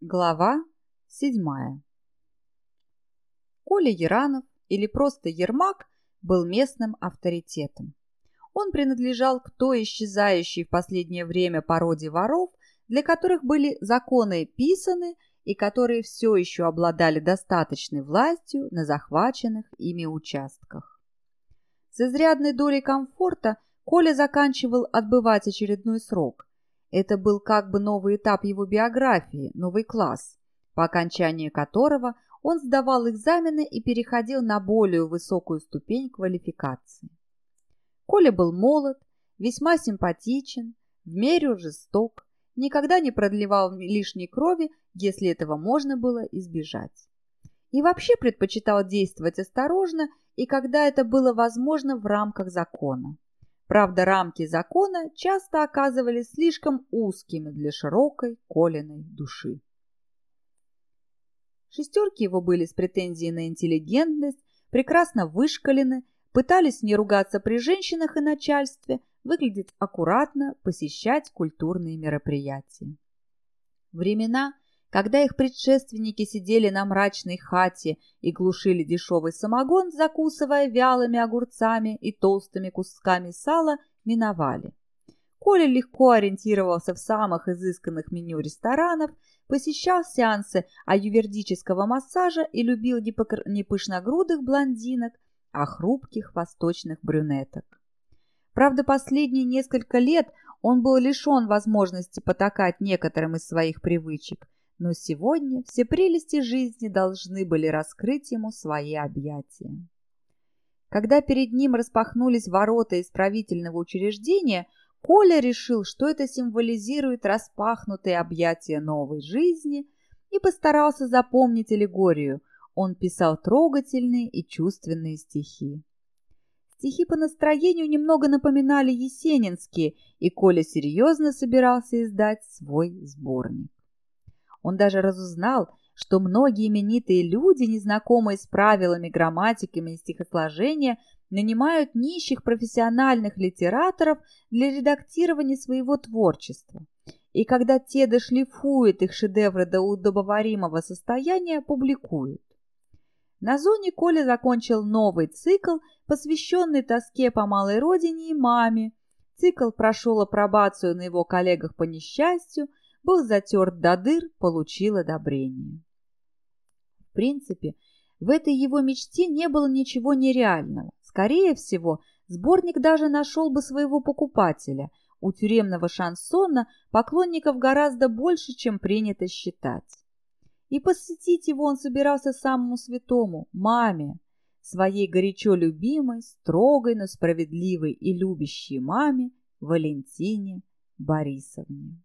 Глава седьмая Коля Яранов, или просто Ермак, был местным авторитетом. Он принадлежал к той исчезающей в последнее время породе воров, для которых были законы писаны и которые все еще обладали достаточной властью на захваченных ими участках. С изрядной долей комфорта Коля заканчивал отбывать очередной срок, это был как бы новый этап его биографии, новый класс, по окончании которого он сдавал экзамены и переходил на более высокую ступень квалификации. Коля был молод, весьма симпатичен, в меру жесток, никогда не продлевал лишней крови, если этого можно было избежать. И вообще предпочитал действовать осторожно и когда это было возможно в рамках закона. Правда, рамки закона часто оказывались слишком узкими для широкой Колиной души. Шестерки его были с претензией на интеллигентность, прекрасно вышкалены, пытались не ругаться при женщинах и начальстве, выглядеть аккуратно, посещать культурные мероприятия. Времена – когда их предшественники сидели на мрачной хате и глушили дешевый самогон, закусывая вялыми огурцами и толстыми кусками сала, миновали. Коля легко ориентировался в самых изысканных меню ресторанов, посещал сеансы аювердического массажа и любил не пышногрудых блондинок, а хрупких восточных брюнеток. Правда, последние несколько лет он был лишен возможности потакать некоторым из своих привычек – но сегодня все прелести жизни должны были раскрыть ему свои объятия. Когда перед ним распахнулись ворота исправительного учреждения, Коля решил, что это символизирует распахнутые объятия новой жизни и постарался запомнить аллегорию. Он писал трогательные и чувственные стихи. Стихи по настроению немного напоминали есенинские, и Коля серьезно собирался издать свой сборник. Он даже разузнал, что многие именитые люди, незнакомые с правилами, грамматиками и стихосложения, нанимают нищих профессиональных литераторов для редактирования своего творчества. И когда те дошлифуют их шедевры до удобоваримого состояния, публикуют. На зоне Коля закончил новый цикл, посвященный тоске по малой родине и маме. Цикл прошел апробацию на его коллегах по несчастью, был затерт до дыр, получил одобрение. В принципе, в этой его мечте не было ничего нереального. Скорее всего, сборник даже нашел бы своего покупателя. У тюремного шансона поклонников гораздо больше, чем принято считать. И посвятить его он собирался самому святому – маме, своей горячо любимой, строгой, но справедливой и любящей маме Валентине Борисовне.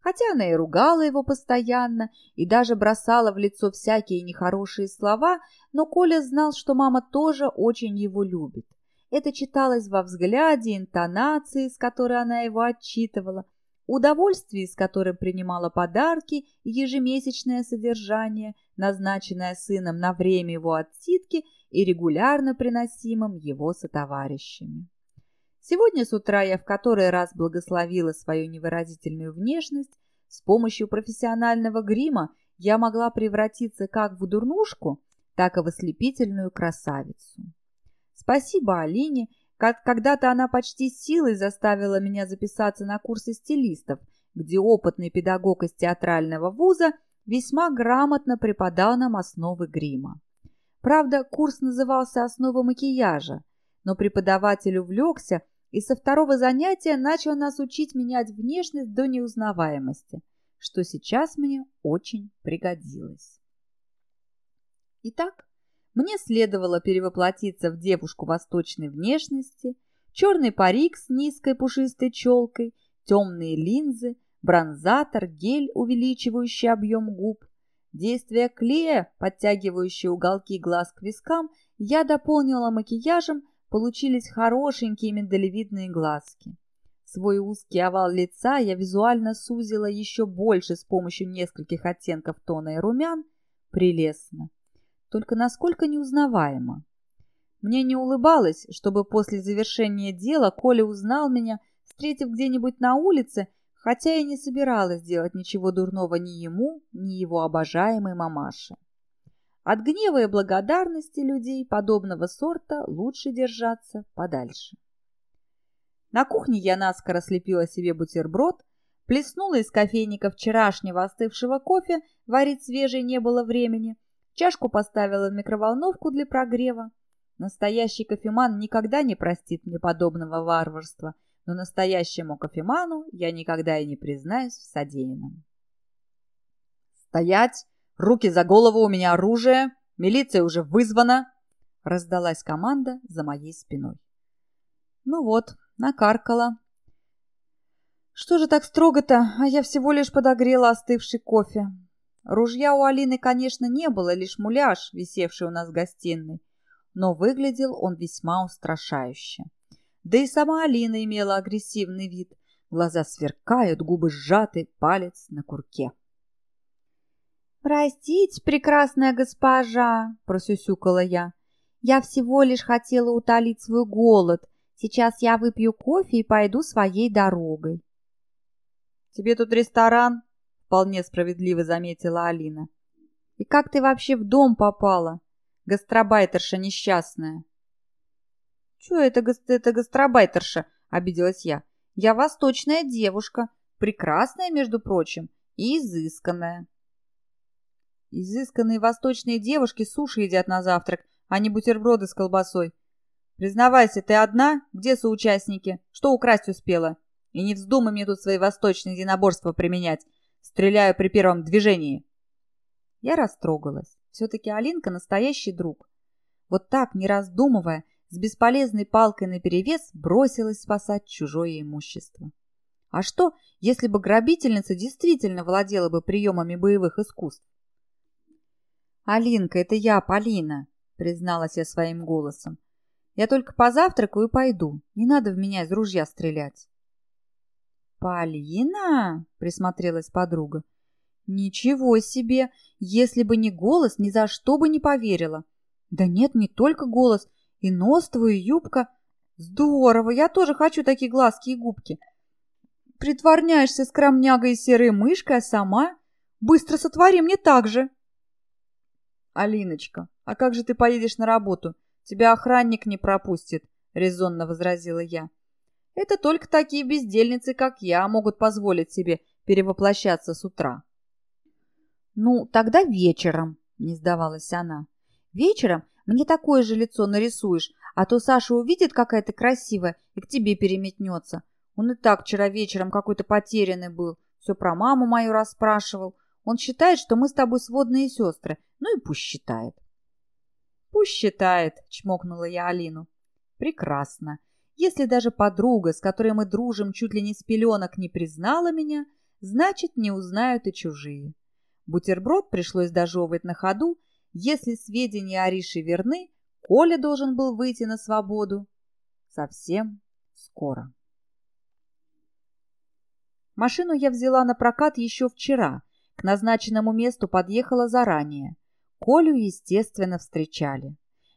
Хотя она и ругала его постоянно, и даже бросала в лицо всякие нехорошие слова, но Коля знал, что мама тоже очень его любит. Это читалось во взгляде, интонации, с которой она его отчитывала, удовольствии, с которым принимала подарки и ежемесячное содержание, назначенное сыном на время его отсидки и регулярно приносимым его сотоварищами. Сегодня с утра я в который раз благословила свою невыразительную внешность. С помощью профессионального грима я могла превратиться как в дурнушку, так и в ослепительную красавицу. Спасибо Алине, когда-то она почти силой заставила меня записаться на курсы стилистов, где опытный педагог из театрального вуза весьма грамотно преподал нам основы грима. Правда, курс назывался «Основа макияжа», но преподаватель увлекся и со второго занятия начал нас учить менять внешность до неузнаваемости, что сейчас мне очень пригодилось. Итак, мне следовало перевоплотиться в девушку восточной внешности, черный парик с низкой пушистой челкой, темные линзы, бронзатор, гель, увеличивающий объем губ. Действие клея, подтягивающее уголки глаз к вискам, я дополнила макияжем, получились хорошенькие миндалевидные глазки. Свой узкий овал лица я визуально сузила еще больше с помощью нескольких оттенков тона и румян. Прелестно. Только насколько неузнаваемо. Мне не улыбалось, чтобы после завершения дела Коля узнал меня, встретив где-нибудь на улице, хотя и не собиралась делать ничего дурного ни ему, ни его обожаемой мамаше. От гнева и благодарности людей подобного сорта лучше держаться подальше. На кухне я наскоро слепила себе бутерброд, плеснула из кофейника вчерашнего остывшего кофе, варить свежий не было времени, чашку поставила в микроволновку для прогрева. Настоящий кофеман никогда не простит мне подобного варварства, но настоящему кофеману я никогда и не признаюсь в содеянном. «Стоять! Руки за голову, у меня оружие! Милиция уже вызвана!» Раздалась команда за моей спиной. Ну вот, накаркала. Что же так строго-то, а я всего лишь подогрела остывший кофе. Ружья у Алины, конечно, не было, лишь муляж, висевший у нас в гостиной, но выглядел он весьма устрашающе. Да и сама Алина имела агрессивный вид. Глаза сверкают, губы сжаты, палец на курке. «Простите, прекрасная госпожа!» – просюсюкала я. «Я всего лишь хотела утолить свой голод. Сейчас я выпью кофе и пойду своей дорогой». «Тебе тут ресторан?» – вполне справедливо заметила Алина. «И как ты вообще в дом попала, гастробайтерша несчастная?» «Чё это, это гастробайтерша?» – обиделась я. «Я восточная девушка, прекрасная, между прочим, и изысканная». Изысканные восточные девушки суши едят на завтрак, а не бутерброды с колбасой. Признавайся, ты одна? Где соучастники? Что украсть успела? И не вздумай мне тут свои восточные единоборства применять. Стреляю при первом движении. Я растрогалась. Все-таки Алинка настоящий друг. Вот так, не раздумывая, с бесполезной палкой наперевес бросилась спасать чужое имущество. А что, если бы грабительница действительно владела бы приемами боевых искусств? «Алинка, это я, Полина», — призналась я своим голосом. «Я только позавтракаю и пойду. Не надо в меня из ружья стрелять». «Полина?» — присмотрелась подруга. «Ничего себе! Если бы не голос, ни за что бы не поверила. Да нет, не только голос, и нос твой, и юбка. Здорово, я тоже хочу такие глазки и губки. Притворняешься скромнягой и серой мышкой, а сама? Быстро сотвори мне так же!» «Алиночка, а как же ты поедешь на работу? Тебя охранник не пропустит», — резонно возразила я. «Это только такие бездельницы, как я, могут позволить себе перевоплощаться с утра». «Ну, тогда вечером», — не сдавалась она. «Вечером мне такое же лицо нарисуешь, а то Саша увидит, какая ты красивая, и к тебе переметнется. Он и так вчера вечером какой-то потерянный был, все про маму мою расспрашивал. Он считает, что мы с тобой сводные сестры. Ну и пусть считает. Пусть считает, чмокнула я Алину. Прекрасно. Если даже подруга, с которой мы дружим чуть ли не с пеленок, не признала меня, значит, не узнают и чужие. Бутерброд пришлось дожевывать на ходу. Если сведения о Рише верны, Коля должен был выйти на свободу совсем скоро. Машину я взяла на прокат еще вчера, к назначенному месту подъехала заранее. Колю, естественно, встречали.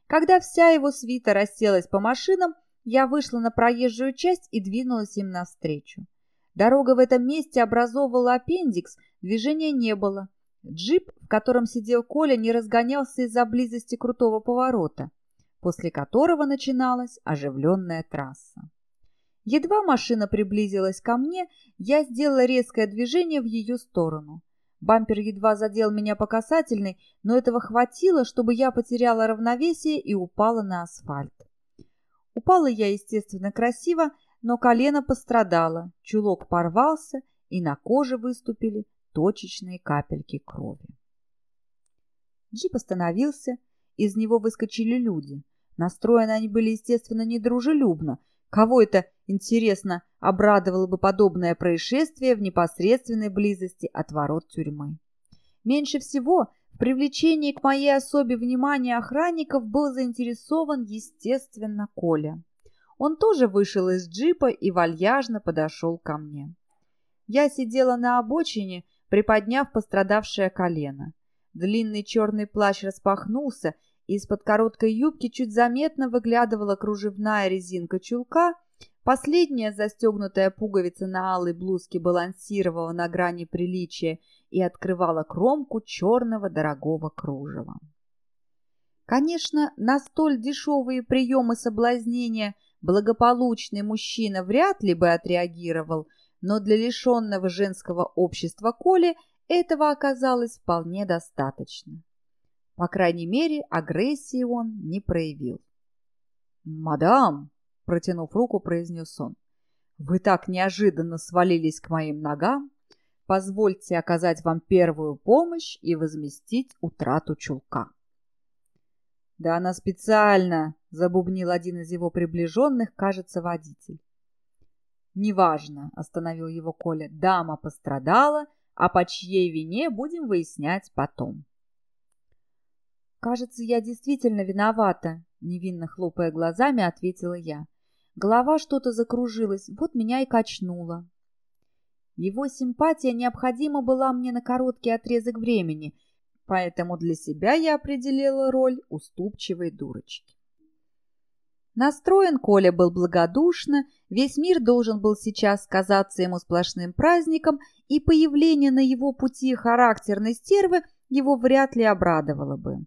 Когда вся его свита расселась по машинам, я вышла на проезжую часть и двинулась им навстречу. Дорога в этом месте образовывала аппендикс, движения не было. Джип, в котором сидел Коля, не разгонялся из-за близости крутого поворота, после которого начиналась оживленная трасса. Едва машина приблизилась ко мне, я сделала резкое движение в ее сторону. Бампер едва задел меня по касательной, но этого хватило, чтобы я потеряла равновесие и упала на асфальт. Упала я, естественно, красиво, но колено пострадало, чулок порвался, и на коже выступили точечные капельки крови. Джип остановился, из него выскочили люди. Настроены они были, естественно, недружелюбно. Кого это, интересно, обрадовало бы подобное происшествие в непосредственной близости от ворот тюрьмы. Меньше всего в привлечении к моей особе внимания охранников был заинтересован, естественно, Коля. Он тоже вышел из джипа и вальяжно подошел ко мне. Я сидела на обочине, приподняв пострадавшее колено. Длинный черный плащ распахнулся, из-под короткой юбки чуть заметно выглядывала кружевная резинка чулка — Последняя застегнутая пуговица на алой блузке балансировала на грани приличия и открывала кромку черного дорогого кружева. Конечно, на столь дешевые приемы соблазнения благополучный мужчина вряд ли бы отреагировал, но для лишенного женского общества Коли этого оказалось вполне достаточно. По крайней мере, агрессии он не проявил. «Мадам!» — протянув руку, произнес он. «Вы так неожиданно свалились к моим ногам. Позвольте оказать вам первую помощь и возместить утрату чулка». «Да она специально!» — забубнил один из его приближенных, кажется, водитель. «Неважно», — остановил его Коля. «Дама пострадала, а по чьей вине будем выяснять потом». «Кажется, я действительно виновата», — невинно хлопая глазами, ответила я. Голова что-то закружилась, вот меня и качнуло. Его симпатия необходима была мне на короткий отрезок времени, поэтому для себя я определила роль уступчивой дурочки. Настроен Коля был благодушно, весь мир должен был сейчас казаться ему сплошным праздником, и появление на его пути характерной стервы его вряд ли обрадовало бы.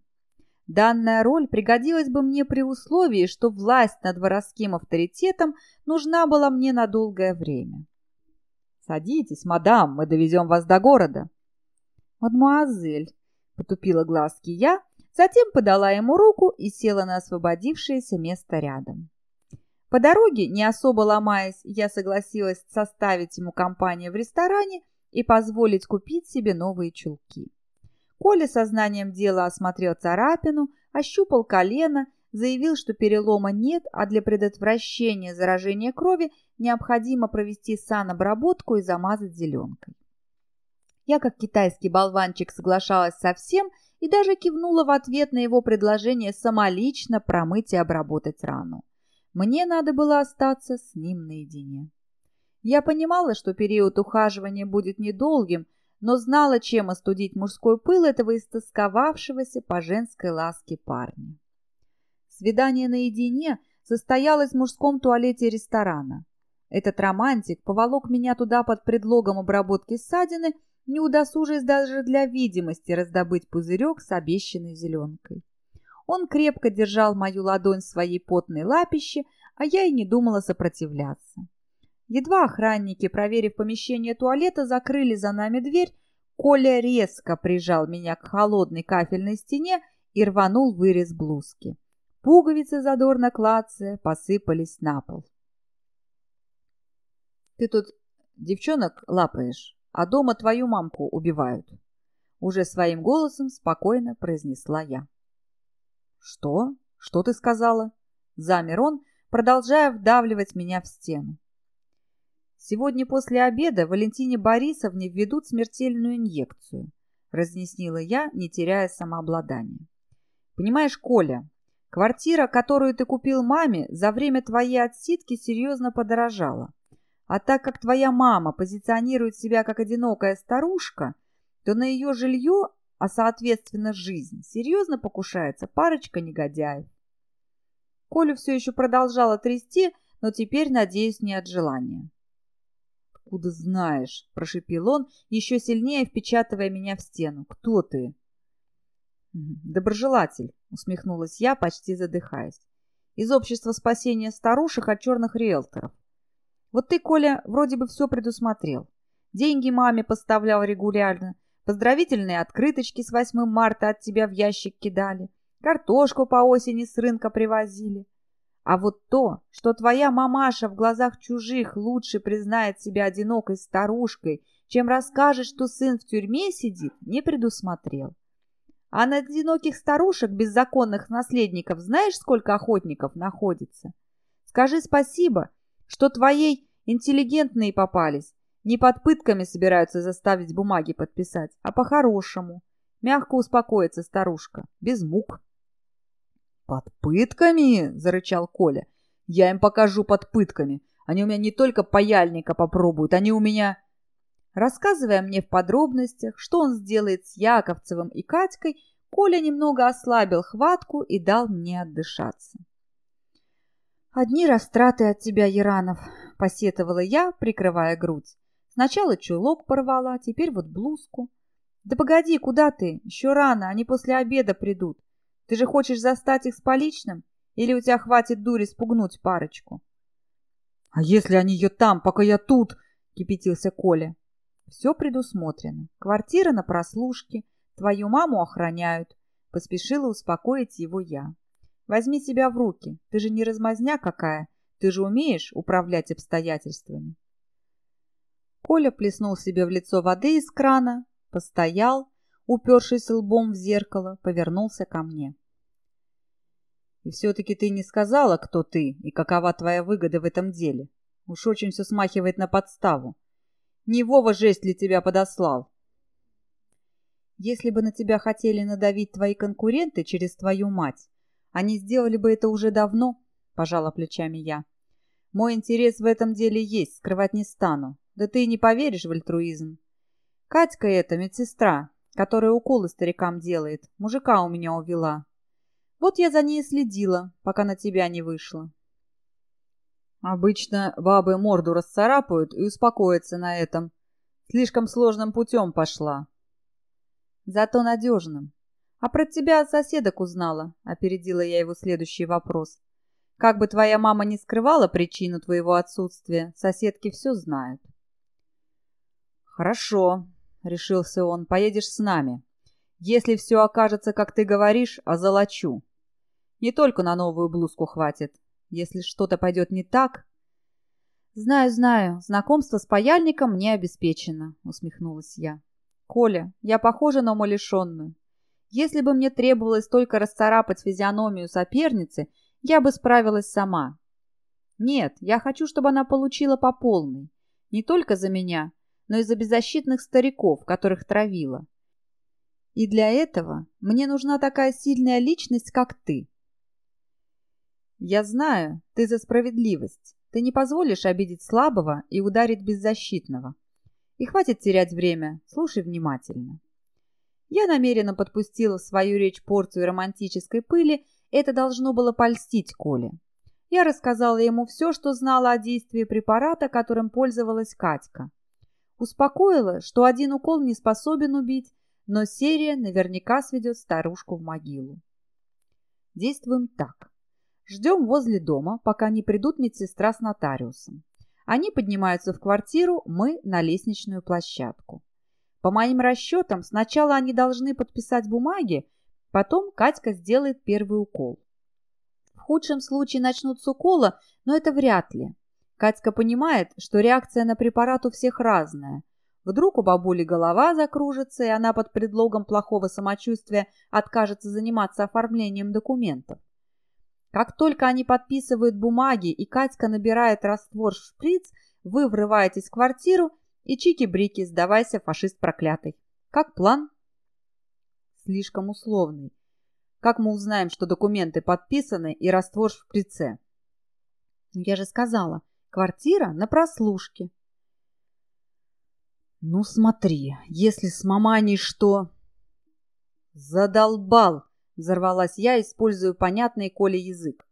Данная роль пригодилась бы мне при условии, что власть над воровским авторитетом нужна была мне на долгое время. «Садитесь, мадам, мы довезем вас до города». «Мадемуазель», — потупила глазки я, Затем подала ему руку и села на освободившееся место рядом. По дороге, не особо ломаясь, я согласилась составить ему компанию в ресторане и позволить купить себе новые чулки. Коля сознанием дела осмотрел царапину, ощупал колено, заявил, что перелома нет, а для предотвращения заражения крови необходимо провести санобработку и замазать зеленкой. Я, как китайский болванчик, соглашалась со всем – и даже кивнула в ответ на его предложение самолично промыть и обработать рану. Мне надо было остаться с ним наедине. Я понимала, что период ухаживания будет недолгим, но знала, чем остудить мужской пыл этого истосковавшегося по женской ласке парня. Свидание наедине состоялось в мужском туалете ресторана. Этот романтик поволок меня туда под предлогом обработки ссадины – не удосужись даже для видимости раздобыть пузырек с обещанной зеленкой. Он крепко держал мою ладонь в своей потной лапище, а я и не думала сопротивляться. Едва охранники, проверив помещение туалета, закрыли за нами дверь, Коля резко прижал меня к холодной кафельной стене и рванул вырез блузки. Пуговицы задорно клацая посыпались на пол. «Ты тут девчонок лапаешь?» а дома твою мамку убивают. Уже своим голосом спокойно произнесла я. Что? Что ты сказала? Замер он, продолжая вдавливать меня в стену. Сегодня после обеда Валентине Борисовне введут смертельную инъекцию, разъяснила я, не теряя самообладания. Понимаешь, Коля, квартира, которую ты купил маме, за время твоей отсидки серьезно подорожала. А так как твоя мама позиционирует себя как одинокая старушка, то на ее жилье, а соответственно жизнь, серьезно покушается парочка негодяев. Колю все еще продолжала трясти, но теперь, надеюсь, не от желания. «Откуда знаешь?» – прошипел он, еще сильнее впечатывая меня в стену. «Кто ты?» «Доброжелатель», – усмехнулась я, почти задыхаясь. «Из общества спасения старушек от черных риэлторов. Вот ты, Коля, вроде бы все предусмотрел. Деньги маме поставлял регулярно, поздравительные открыточки с 8 марта от тебя в ящик кидали, картошку по осени с рынка привозили. А вот то, что твоя мамаша в глазах чужих лучше признает себя одинокой старушкой, чем расскажет, что сын в тюрьме сидит, не предусмотрел. А на одиноких старушек, беззаконных наследников, знаешь, сколько охотников находится? Скажи спасибо, что твоей интеллигентные попались. Не под пытками собираются заставить бумаги подписать, а по-хорошему. Мягко успокоится старушка, без мук. «Под пытками?» – зарычал Коля. «Я им покажу под пытками. Они у меня не только паяльника попробуют, они у меня...» Рассказывая мне в подробностях, что он сделает с Яковцевым и «Одни растраты от тебя, Яранов», — посетовала я, прикрывая грудь. «Сначала чулок порвала, теперь вот блузку». «Да погоди, куда ты? Еще рано, они после обеда придут. Ты же хочешь застать их с поличным? Или у тебя хватит дури спугнуть парочку?» «А если они ее там, пока я тут?» — кипятился Коля. «Все предусмотрено. Квартира на прослушке. Твою маму охраняют», — поспешила успокоить его я. Возьми себя в руки. Ты же не размазня какая. Ты же умеешь управлять обстоятельствами. Коля плеснул себе в лицо воды из крана, постоял, упершись лбом в зеркало, повернулся ко мне. «И все-таки ты не сказала, кто ты и какова твоя выгода в этом деле. Уж очень все смахивает на подставу. Не Вова жесть ли тебя подослал?» «Если бы на тебя хотели надавить твои конкуренты через твою мать, они сделали бы это уже давно, пожала плечами я. Мой интерес в этом деле есть, скрывать не стану. Да ты и не поверишь в альтруизм. Катька эта, медсестра, которая уколы старикам делает, мужика у меня увела. Вот я за ней следила, пока на тебя не вышла. Обычно бабы морду расцарапают и успокоятся на этом. Слишком сложным путем пошла. Зато надежным. «А про тебя соседок узнала», — опередила я его следующий вопрос. «Как бы твоя мама не скрывала причину твоего отсутствия, соседки все знают». «Хорошо», — решился он, — «поедешь с нами. Если все окажется, как ты говоришь, озолочу. Не только на новую блузку хватит. Если что-то пойдет не так...» «Знаю, знаю, знакомство с паяльником не обеспечено», — усмехнулась я. «Коля, я похожа на умалишенную. Если бы мне требовалось только расцарапать физиономию соперницы, я бы справилась сама. Нет, я хочу, чтобы она получила по полной. Не только за меня, но и за беззащитных стариков, которых травила. И для этого мне нужна такая сильная личность, как ты. Я знаю, ты за справедливость. Ты не позволишь обидеть слабого и ударить беззащитного. И хватит терять время, слушай внимательно. Я намеренно подпустила в свою речь порцию романтической пыли, это должно было польстить Коле. Я рассказала ему все, что знала о действии препарата, которым пользовалась Катька. Успокоила, что один укол не способен убить, но серия наверняка сведет старушку в могилу. Действуем так. Ждем возле дома, пока не придут медсестра с нотариусом. Они поднимаются в квартиру, мы на лестничную площадку. По моим расчетам, сначала они должны подписать бумаги, потом Катька сделает первый укол. В худшем случае начнут с укола, но это вряд ли. Катька понимает, что реакция на препарат у всех разная. Вдруг у бабули голова закружится, и она под предлогом плохого самочувствия откажется заниматься оформлением документов. Как только они подписывают бумаги, и Катька набирает раствор в шприц, вы врываетесь в квартиру и чики-брики, сдавайся, фашист проклятый. Как план? Слишком условный. Как мы узнаем, что документы подписаны и раствор в шприце? Я же сказала, квартира на прослушке. Ну смотри, если с маманей что... Задолбал, взорвалась я, используя понятный Коле язык.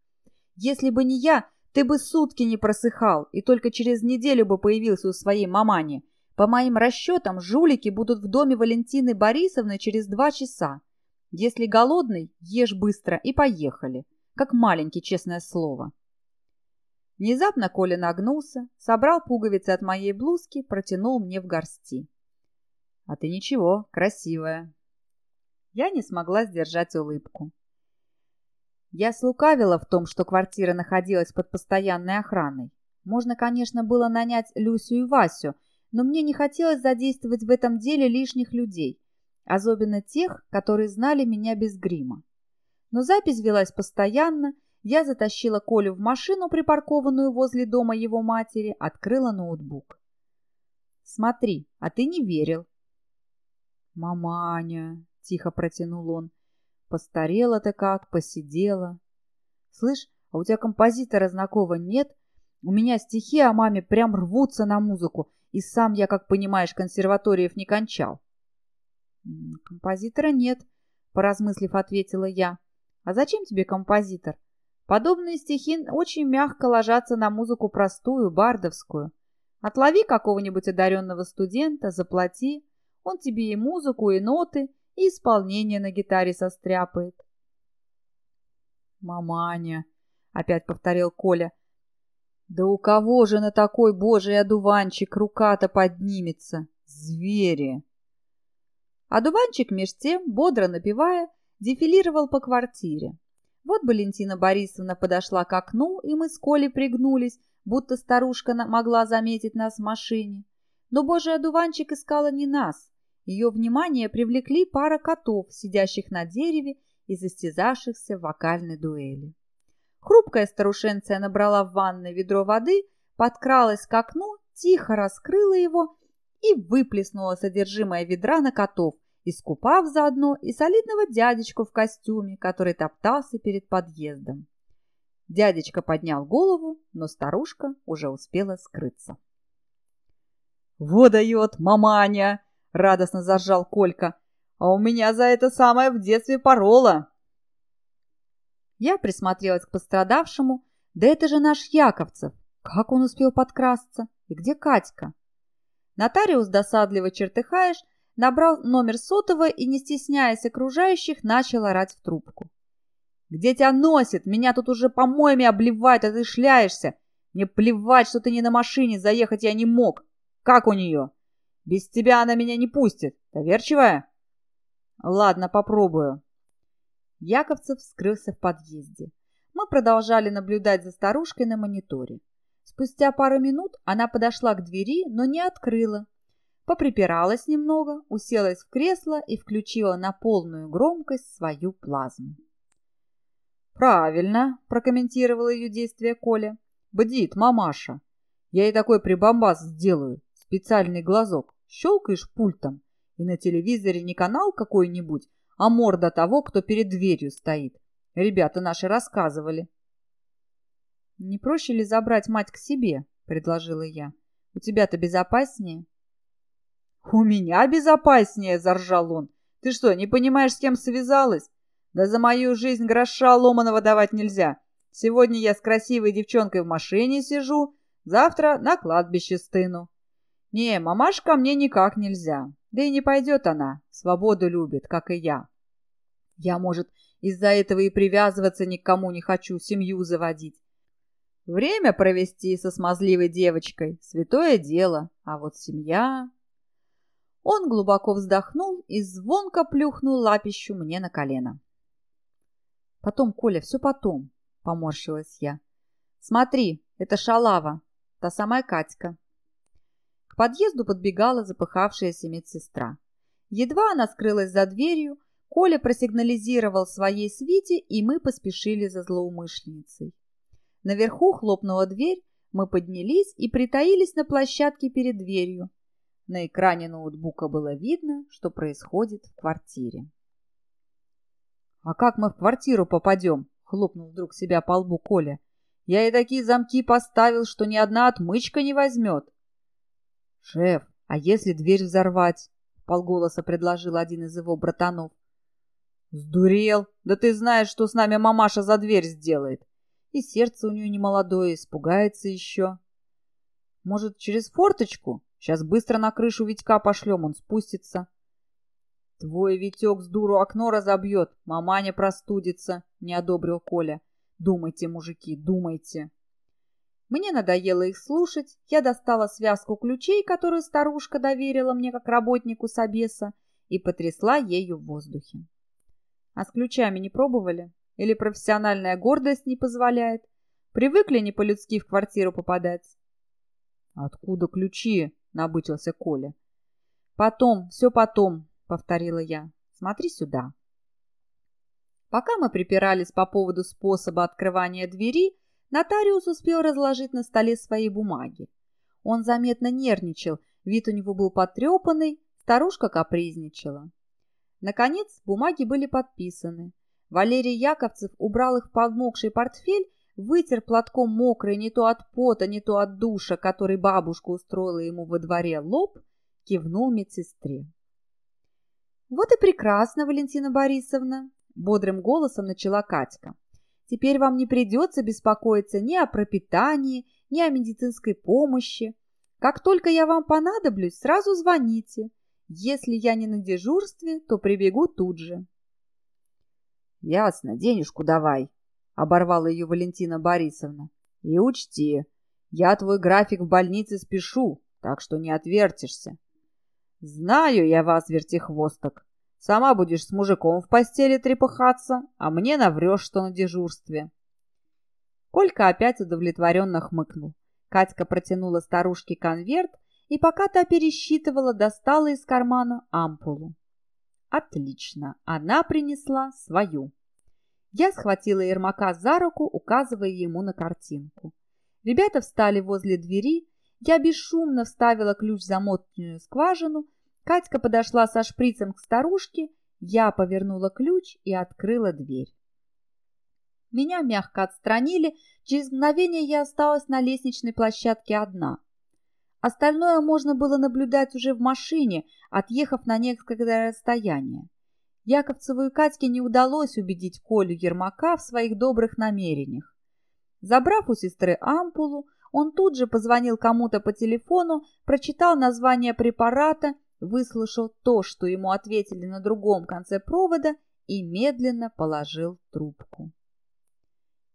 Если бы не я, ты бы сутки не просыхал и только через неделю бы появился у своей мамани. По моим расчетам, жулики будут в доме Валентины Борисовны через два часа. Если голодный, ешь быстро и поехали. Как маленький, честное слово. Внезапно Коля нагнулся, собрал пуговицы от моей блузки, протянул мне в горсти. «А ты ничего, красивая». Я не смогла сдержать улыбку. Я слукавила в том, что квартира находилась под постоянной охраной. Можно, конечно, было нанять Люсю и Васю, но мне не хотелось задействовать в этом деле лишних людей, особенно тех, которые знали меня без грима. Но запись велась постоянно, я затащила Колю в машину, припаркованную возле дома его матери, открыла ноутбук. «Смотри, а ты не верил». «Маманя», — тихо протянул он, Постарела-то как, посидела. Слышь, а у тебя композитора знакомого нет? У меня стихи о маме прям рвутся на музыку, и сам я, как понимаешь, консерваториев не кончал. Композитора нет, поразмыслив, ответила я. А зачем тебе композитор? Подобные стихи очень мягко ложатся на музыку простую, бардовскую. Отлови какого-нибудь одаренного студента, заплати, он тебе и музыку, и ноты, и исполнение на гитаре состряпает. «Маманя», — опять повторил Коля, — «да у кого же на такой божий одуванчик рука-то поднимется? Звери!» Одуванчик меж тем, бодро напевая, дефилировал по квартире. Вот Валентина Борисовна подошла к окну, и мы с Колей пригнулись, будто старушка могла заметить нас в машине. Но божий одуванчик искала не нас. Ее внимание привлекли пара котов, сидящих на дереве и застязавшихся в вокальной дуэли. Хрупкая старушенция набрала в ванной ведро воды, подкралась к окну, тихо раскрыла его и выплеснула содержимое ведра на котов, искупав заодно и солидного дядечку в костюме, который топтался перед подъездом. Дядечка поднял голову, но старушка уже успела скрыться. «Вот дает, маманя!» — радостно зажал Колька. «А у меня за это самое в детстве порола!» Я присмотрелась к пострадавшему. «Да это же наш Яковцев! Как он успел подкрасться? И где Катька?» Нотариус, досадливо чертыхаешь, набрал номер сотового и, не стесняясь окружающих, начал орать в трубку. «Где тебя носит? Меня тут уже помоями обливают, а ты шляешься. Мне плевать, что ты не на машине, заехать я не мог. Как у нее? Без тебя она меня не пустит. Доверчивая?» «Ладно, попробую». Яковцев скрылся в подъезде. Мы продолжали наблюдать за старушкой на мониторе. Спустя пару минут она подошла к двери, но не открыла, поприпиралась немного, уселась в кресло и включила на полную громкость свою плазму. «Правильно», — прокомментировала ее действие Коля. «Бдит, мамаша. Я ей такой прибамбас сделаю. Специальный глазок. Щелкаешь пультом, и на телевизоре не канал какой-нибудь, а морда того, кто перед дверью стоит. Ребята наши рассказывали». «Не проще ли забрать мать к себе?» — предложила я. «У тебя-то безопаснее». «У меня безопаснее!» – заржал он. «Ты что, не понимаешь, с кем связалась? Да за мою жизнь гроша ломаного давать нельзя. Сегодня я с красивой девчонкой в машине сижу, завтра на кладбище стыну. Не, мамашка мне никак нельзя. Да и не пойдет она, свободу любит, как и я. Я, может, из-за этого и привязываться ни к кому не хочу, семью заводить. Время провести со смазливой девочкой – святое дело, а вот семья... Он глубоко вздохнул и звонко плюхнул лапищу мне на колено. «Потом, Коля, все потом», — поморщилась я. «Смотри, это шалава, та самая Катька». К подъезду подбегала запыхавшаяся медсестра. Едва она скрылась за дверью, Коля просигнализировал своей свите, и мы поспешили за злоумышленницей. Наверху хлопнула дверь, мы поднялись и притаились на площадке перед дверью, на экране ноутбука было видно, что происходит в квартире. «А как мы в квартиру попадем?» — хлопнул вдруг себя по лбу Коля. «Я и такие замки поставил, что ни одна отмычка не возьмет». «Шеф, а если дверь взорвать?» — полголоса предложил один из его братанов. «Сдурел! Да ты знаешь, что с нами мамаша за дверь сделает!» И сердце у нее немолодое, испугается еще. «Может, через форточку?» Сейчас быстро на крышу Витька пошлем, он спустится. Твой Витек с дуру окно разобьет, маманя простудится, не одобрил Коля. Думайте, мужики, думайте. Мне надоело их слушать. Я достала связку ключей, которую старушка доверила мне как работнику Собеса, и потрясла ею в воздухе. А с ключами не пробовали? Или профессиональная гордость не позволяет? Привыкли не по-людски в квартиру попадать? Откуда ключи? Набычился Коля. «Потом, все потом», — повторила я. «Смотри сюда». Пока мы припирались по поводу способа открывания двери, нотариус успел разложить на столе свои бумаги. Он заметно нервничал, вид у него был потрепанный, старушка капризничала. Наконец, бумаги были подписаны. Валерий Яковцев убрал их в подмокший портфель вытер платком мокрый не то от пота, не то от душа, который бабушка устроила ему во дворе лоб, кивнул медсестре. «Вот и прекрасно, Валентина Борисовна!» — бодрым голосом начала Катька. Теперь вам не придется беспокоиться ни о пропитании, ни о медицинской помощи. Как только я вам понадоблюсь, сразу звоните. Если я не на дежурстве, то прибегу тут же. Ясно, денежку давай, оборвала ее Валентина Борисовна. И учти, я твой график в больнице спешу, так что не отвертишься. Знаю я вас, вертихвосток. Сама будешь с мужиком в постели трепыхаться, а мне наврешь, что на дежурстве. Колька опять удовлетворенно хмыкнул. Катька протянула старушке конверт, и пока та пересчитывала, достала из кармана ампулу. Отлично, она принесла свою. Я схватила Ермака за руку, указывая ему на картинку. Ребята встали возле двери, я бесшумно вставила ключ в замочную скважину, Катька подошла со шприцем к старушке, я повернула ключ и открыла дверь. Меня мягко отстранили, через мгновение я осталась на лестничной площадке одна. Остальное можно было наблюдать уже в машине, отъехав на некоторое расстояние. Яковцеву и Катьке не удалось убедить Колю Ермака в своих добрых намерениях. Забрав у сестры ампулу, он тут же позвонил кому-то по телефону, прочитал название препарата, выслушал то, что ему ответили на другом конце провода и медленно положил трубку.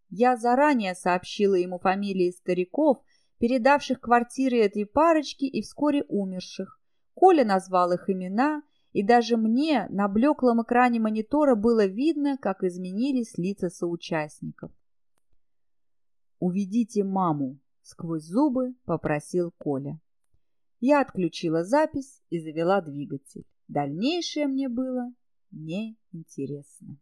Я заранее сообщила ему фамилии стариков, передавших квартиры этой парочки и вскоре умерших. Коля назвал их имена, и даже мне на блеклом экране монитора было видно, как изменились лица соучастников. «Уведите маму», — сквозь зубы попросил Коля. Я отключила запись и завела двигатель. Дальнейшее мне было неинтересно.